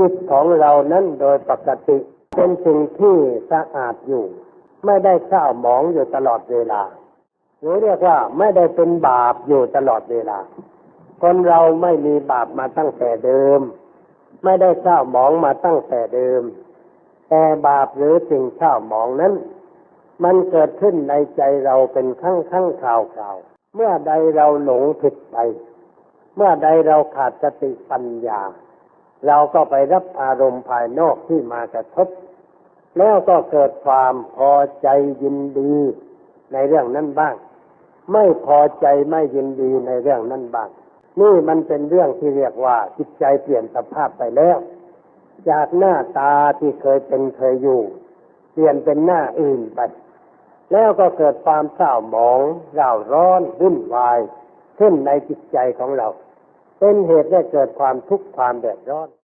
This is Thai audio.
จิตของเรานั้นโดยปกติ เป็นสิ่งที่สะอาดอยู่ ไม่ได้เศร้าหมองอยู่ตลอดเวลา หรือเรียกว่าไม่ได้เป็นบาปอยู่ตลอดเวลา คนเราไม่มีบาปมาตั้งแต่เดิม ไม่ได้เศร้าหมองมาตั้งแต่เดิม แต่บาปหรือสิ่งเศร้าหมองนั้น มันเกิดขึ้นในใจเราเป็นครั้งครั้งคราวคราวเมื่อใดเราหลงผิดไป เมื่อใดเราขาดสติปัญญา เราก็ไปรับอารมณ์ภายนอกที่มากระทบ แล้วก็เกิดความพอใจยินดีในเรื่องนั้นบ้าง ไม่พอใจไม่ยินดีในเรื่องนั้นบ้าง นี่มันเป็นเรื่องที่เรียกว่าจิตใจเปลี่ยนสภาพไปแล้ว จากหน้าตาที่เคยเป็นเคยอยู่ เปลี่ยนเป็นหน้าอื่นไป แล้วก็เกิดความเศร้าหมองเร่าร้อนวุ่นวายขึ้นในจิตใจของเรา เป็นเหตุให้เกิดความทุกข์ความเดือดร้อน